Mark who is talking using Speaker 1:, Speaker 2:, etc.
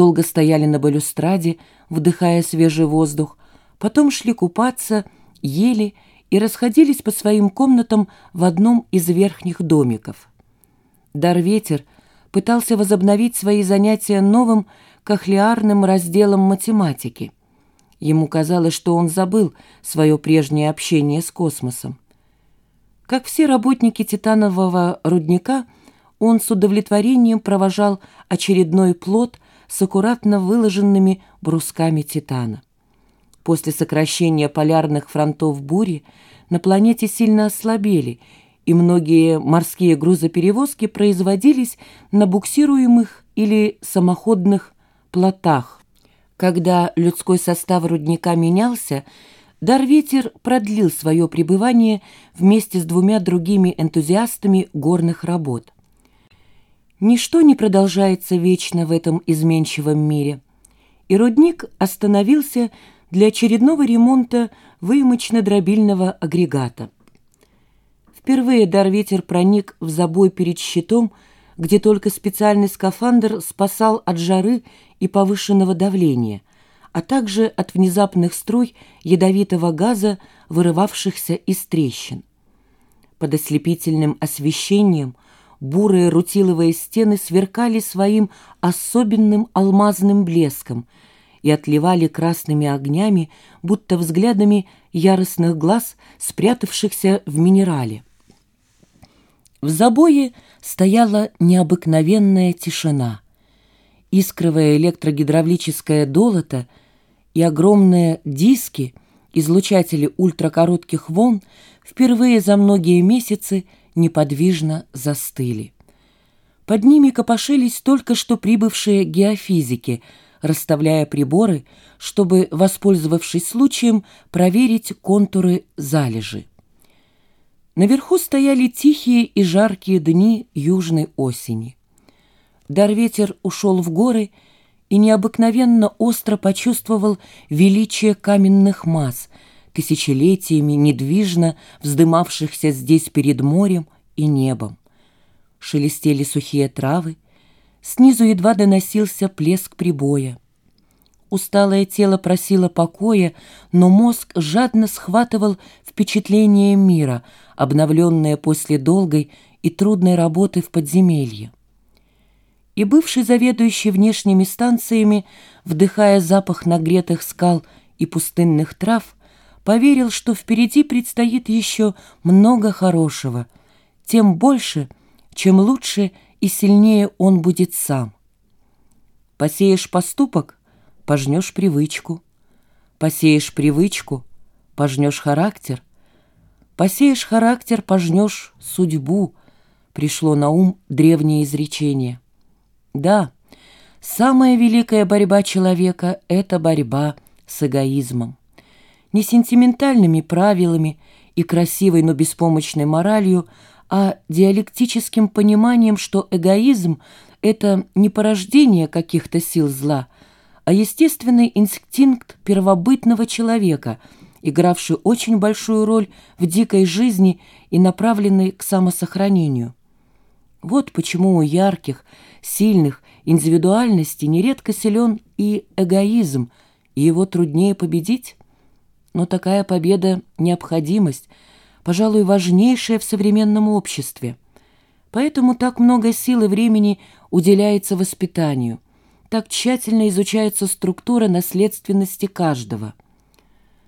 Speaker 1: долго стояли на балюстраде, вдыхая свежий воздух, потом шли купаться, ели и расходились по своим комнатам в одном из верхних домиков. Дарветер пытался возобновить свои занятия новым кохлеарным разделом математики. Ему казалось, что он забыл свое прежнее общение с космосом. Как все работники титанового рудника, он с удовлетворением провожал очередной плод с аккуратно выложенными брусками титана. После сокращения полярных фронтов бури на планете сильно ослабели, и многие морские грузоперевозки производились на буксируемых или самоходных плотах. Когда людской состав рудника менялся, Дарветер продлил свое пребывание вместе с двумя другими энтузиастами горных работ. Ничто не продолжается вечно в этом изменчивом мире, и рудник остановился для очередного ремонта выемочно-дробильного агрегата. Впервые Дарветер проник в забой перед щитом, где только специальный скафандр спасал от жары и повышенного давления, а также от внезапных струй ядовитого газа, вырывавшихся из трещин. Под ослепительным освещением бурые рутиловые стены сверкали своим особенным алмазным блеском и отливали красными огнями, будто взглядами яростных глаз, спрятавшихся в минерале. В забое стояла необыкновенная тишина. Искровое электрогидравлическое долото и огромные диски, излучатели ультракоротких волн, впервые за многие месяцы неподвижно застыли. Под ними копошились только что прибывшие геофизики, расставляя приборы, чтобы, воспользовавшись случаем, проверить контуры залежи. Наверху стояли тихие и жаркие дни южной осени. Дарветер ушел в горы и необыкновенно остро почувствовал величие каменных масс, тысячелетиями недвижно вздымавшихся здесь перед морем и небом. Шелестели сухие травы, снизу едва доносился плеск прибоя. Усталое тело просило покоя, но мозг жадно схватывал впечатление мира, обновленное после долгой и трудной работы в подземелье. И бывший заведующий внешними станциями, вдыхая запах нагретых скал и пустынных трав, поверил, что впереди предстоит еще много хорошего, тем больше, чем лучше и сильнее он будет сам. Посеешь поступок пожнешь привычку. Посеешь привычку, пожнешь характер. Посеешь характер, пожнешь судьбу. Пришло на ум древнее изречение. Да, самая великая борьба человека — это борьба с эгоизмом. Не сентиментальными правилами и красивой, но беспомощной моралью, а диалектическим пониманием, что эгоизм — это не порождение каких-то сил зла — а естественный инстинкт первобытного человека, игравший очень большую роль в дикой жизни и направленный к самосохранению. Вот почему у ярких, сильных индивидуальностей нередко силен и эгоизм, и его труднее победить. Но такая победа – необходимость, пожалуй, важнейшая в современном обществе. Поэтому так много сил и времени уделяется воспитанию – так тщательно изучается структура наследственности каждого –